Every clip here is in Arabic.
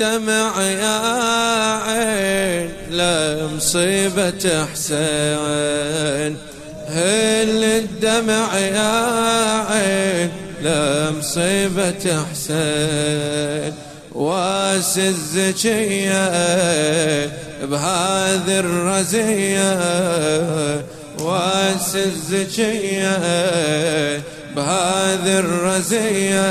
الدمع يا عين لمصيبة حسين هل الدمع يا عين لمصيبة حسين واس الزكية بهذه الرزية. واس الزكية بهذه الرزية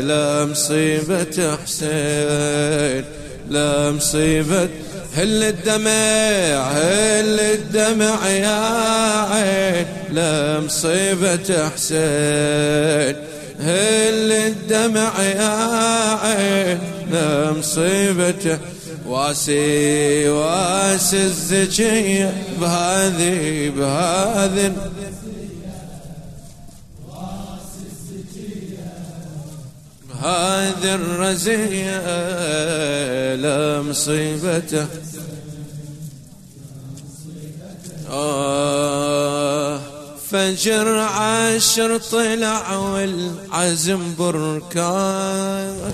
لا مصيبة حسين لا مصيبة. هل الدمع هل الدمع يا عين؟ لا مصيبة حسين. هل الدمع يا عين؟ لا مصيبة. واسي واسي الزكية بهذه بهذه هذه الرزية لا مصيبته آه فجر عشر طلع والعزم بركان.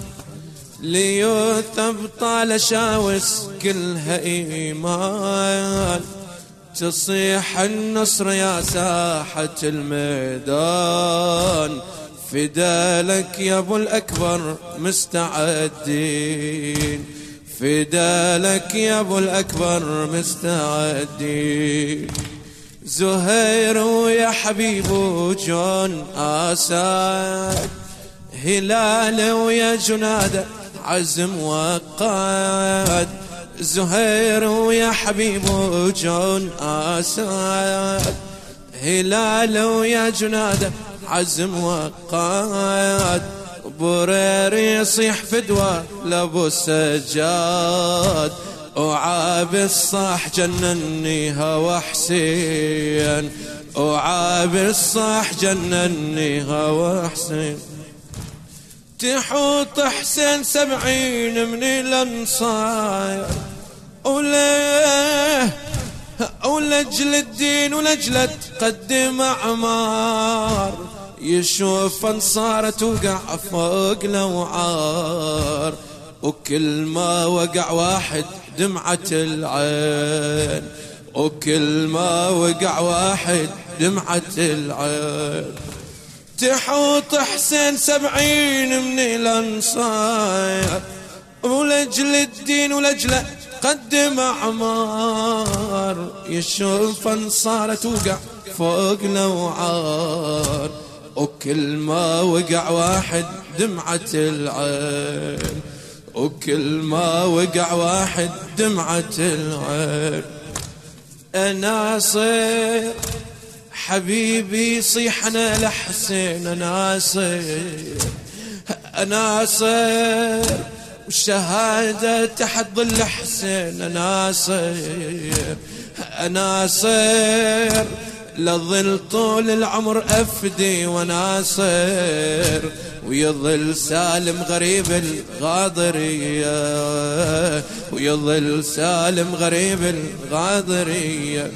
ليوثب طال شاوس كلها إيمان تصيح النصر يا ساحة الميدان. فدالك يا أبو الأكبر مستعدين. فدالك يا أبو الأكبر مستعدين. زهير ويا حبيب جون اسد هلال ويا جناد عزم وقاد. زهير ويا حبيب جون اسد هلال ويا جناد عزم وقاد برير يصيح فدوى لابو السجاد. وعاب الصاح جنني هوى حسين وعاب الصاح جنني هوى حسين. تحوط حسين سبعين من الأنصار وليه؟ ولجل الدين ولجل تقدم أعمار. يشوف انصار توقع فوق لوعار وكل ما وقع واحد دمعة العين. وكل ما وقع واحد دمعة العين. تحوط حسين سبعين من الأنصار ولجل الدين ولجل قدم أعمار. يشوف انصار توقع فوق لوعار وكل ما وقع واحد دمعة العين. وكل ما وقع واحد دمعة العين. ناصر حبيبي صيحنا لحسين ناصر ناصر والشهادة تحت ظل حسين ناصر ناصر لظل طول العمر أفدي وناصر ويظل سالم غريب الغاضرية. ويظل سالم غريب الغاضرية.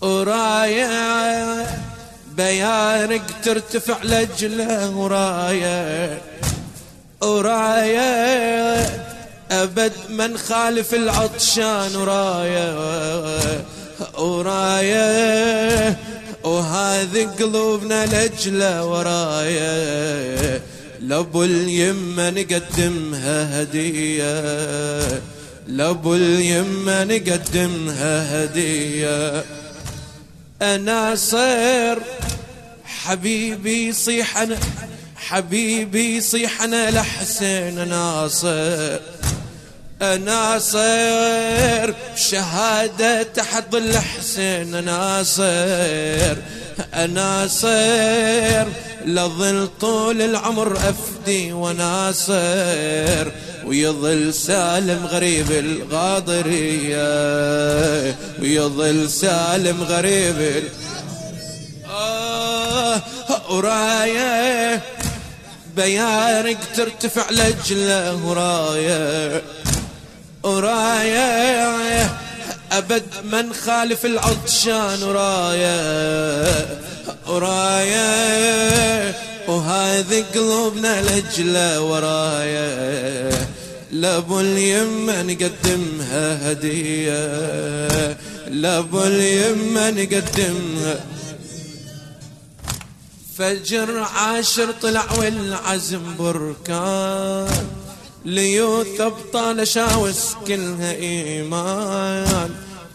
وراية بيارق ترتفع لجلة وراية وراية أبد من خالف العطشان وراية ورايا وهذه قلوبنا لجلة ورايا لابو اليمة نقدمها هدية. لابو اليمة نقدمها هدية. أنا صير حبيبي صيح أنا حبيبي صيح أنا لحسين ناصر. ناصر شهادة تحت ظل حسين ناصر ناصر لظل طول العمر أفدي وناصر ويظل سالم غريب الغاضرية ويظل سالم غريب آه وراية بيارق ترتفع لجله ورايه ورايا أبد من خالف العطشان ورايا ورايا. وهذه قلوبنا لجلة ورايا. لأبو اليمة نقدمها هدية. لأبو اليمة نقدمها. فجر عاشر طلع والعزم بركان. ليوث ابطال شاوس كلها إيمان.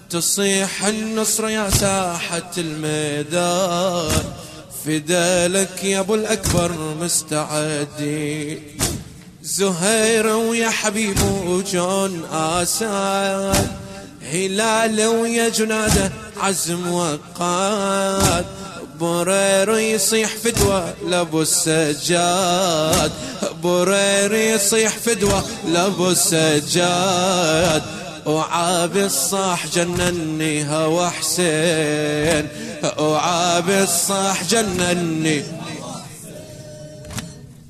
تصيح النصر يا ساحة الميدان. فدالك يا أبو الأكبر مستعدي. زهير ويا حبيب وجون آساد هلال ويا جنادة عزم وقاد برير يصيح فدوى لابو السجاد. برير يصيح فدوى لابو السجاد. وعاب الصاح جنني هوى حسين. وعاب الصاح جنني.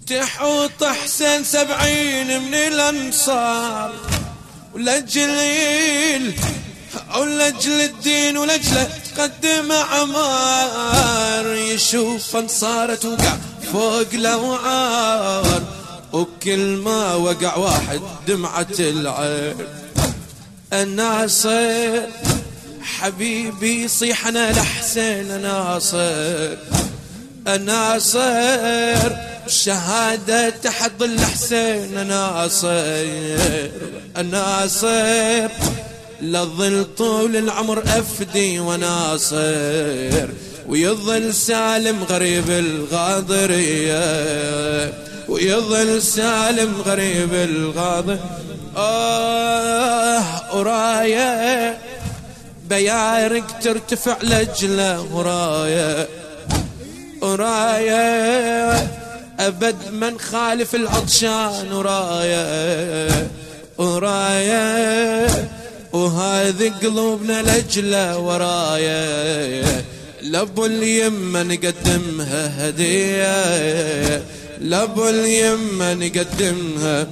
تحوط حسين سبعين من الأنصار. ولجليل ولجل الدين ولجله تقدم عمار يشوف انصاره توقع فوق لوعار وكل ما وقع واحد دمعة العين. الناصر حبيبي يصيح أنا لحسين ناصر الناصر شهادة تحت ظل حسين ناصر الناصر لظل طول العمر أفدي وناصر ويظل سالم غريب الغاضرية. ويظل سالم غريب الغاضر. آه وراية. بيارك ترتفع لجله وراية وراية. أبد من خالف العطشان وراية. وراية. وهذه قلوبنا لجلة ورايا لابو اليمة نقدمها هدية. لابو اليمة نقدمها.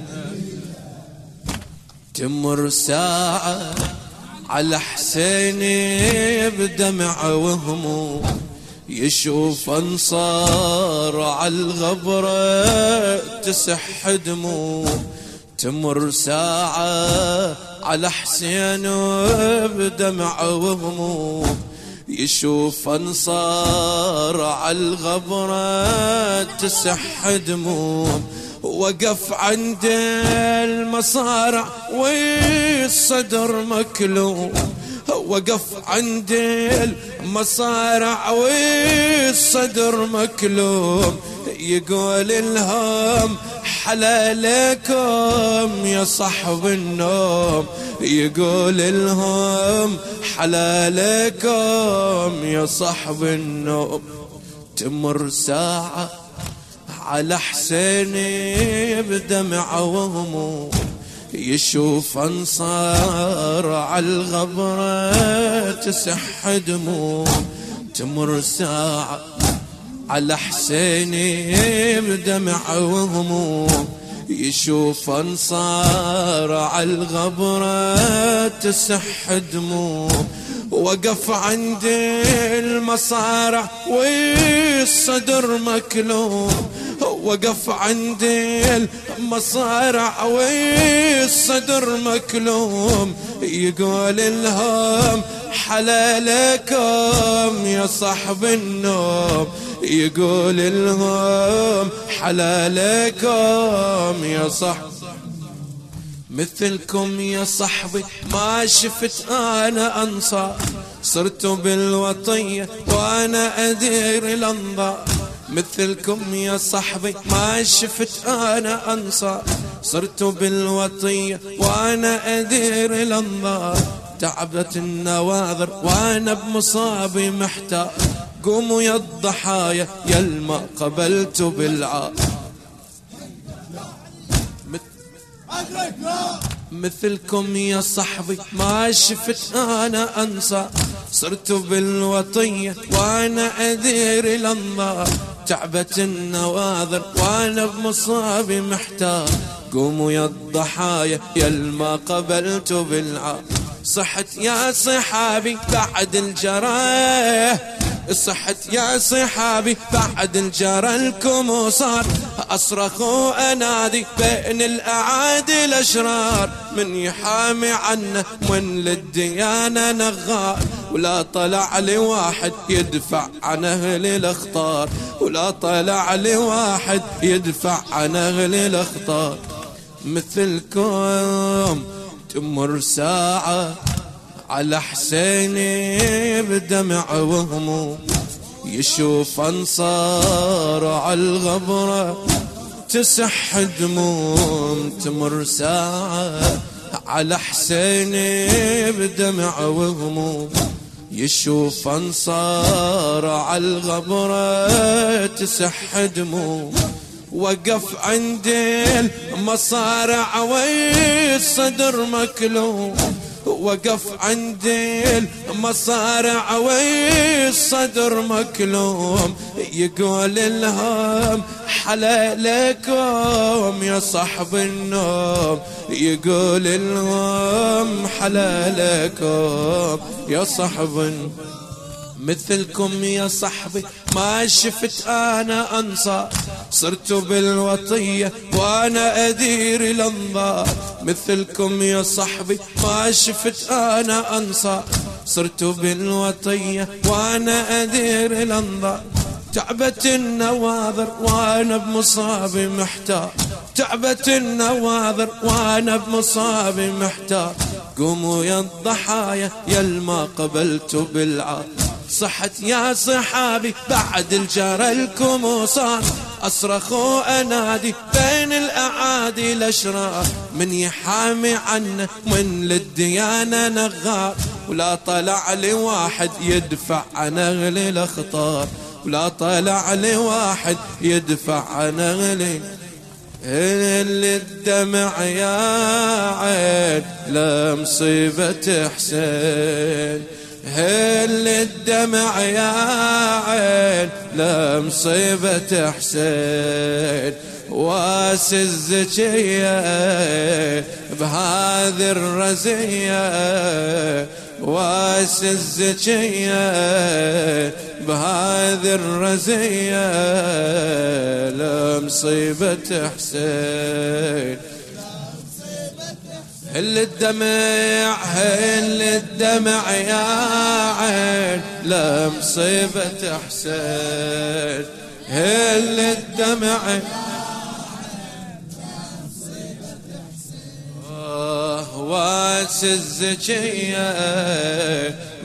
تمر ساعة على حسيني بدمع وهموم يشوف أنصار على الغبرة تسح دموع تمر ساعة على حسين بدمع وهموم يشوف أنصار الغبرة تسح دموم وقف عند المصارع والصدر مكلوم وقف عند المصارع والصدر مكلوم يقول لهم حلالكم يا صحب النوم. يقول لهم حلالكم يا صحب النوم. تمر ساعة على حسيني بدمع وهموم. يشوف أنصار على الغبرة تسح دموم. تمر ساعة على حسيني بدمع وهموم يشوف أنصار على الغبرة تسح دموم. وقف عند المصارع والصدر مكلوم. وقف عند المصارع والصدر مكلوم. يقول لهم حلالكم يا صاحب النوم. يقول لهم حلالكم يا صاحب مثلكم يا صحبي ما شفت أنا انصار صرت بالوطية وأنا أدير الانظار مثلكم يا صحبي ما شفت أنا انصار صرت بالوطية وأنا أدير الانظار تعبت النواظر وأنا بمصابي محتار قوموا يا الضحايا يا الما قبلت بالعار مثلكم يا صحبي ما شفت أنا انصار صرت بالوطية وأنا ادير الانظار تعبت النواظر وأنا بمصابي محتار. قوموا يا الضحايا يا الما قبلت بالعار صحت يا صحابي بعد الجراح صحت يا صحابي بعد الجرى لكم وصار أصرخ وأنادي بين الأعادي الأشرار. من يحامي عنه من للديانة نغار. ولا طلع لي واحد يدفع عن أهل الأخطار. ولا طلع لي واحد يدفع عن أهل الأخطار. مثلكم تمر ساعة على حسيني بدمع وهموم يشوف أنصار على الغبرة تسح دموم تمر ساعة على حسيني بدمع وهموم يشوف أنصار على الغبرة تسح دموم وقف عندي المصارع والصدر مكلوم وقف عندي المصارع والصدر مكلوم يقول لهم حلالكم يا صاحب النوم. يقول لهم حلالكم يا صاحب مثلكم يا صحبي ما شفت أنا أنصار. صرت بالوطية وأنا أدير الأنظار. مثلكم يا صحبي ما شفت أنا أنصار. صرت بالوطية وأنا أدير الأنظار. تعبت النواظر وأنا بمصابي محتار. تعبت النواظر وأنا بمصابي محتار. قوموا يا الضحايا يا ما قبلت بالعار. صحت يا صحابي بعد الجرى الكموصان أصرخ وأنادي بين الأعادي الأشرار. من يحامي عنه من للديانة نغار. ولا طلع لي واحد يدفع عن أغلي الأخطار. ولا طلع لي واحد يدفع عن أغلي اللي الدمع يا عين. لمصيبة حسين. هل الدمع يا عين لمصيبة حسين؟ واس الزكية بهذه الرزية. واس الزكية بهذه الرزية لمصيبة حسين. هل الدمع هل الدمع يا عين لمصيبة حسين. هل الدمع واس الزكية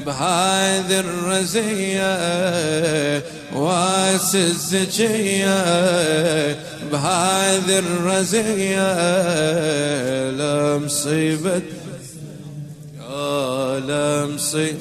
بهذه الرزية. واس الزكية بهذه الرزية لمصيبة يا لمصيبة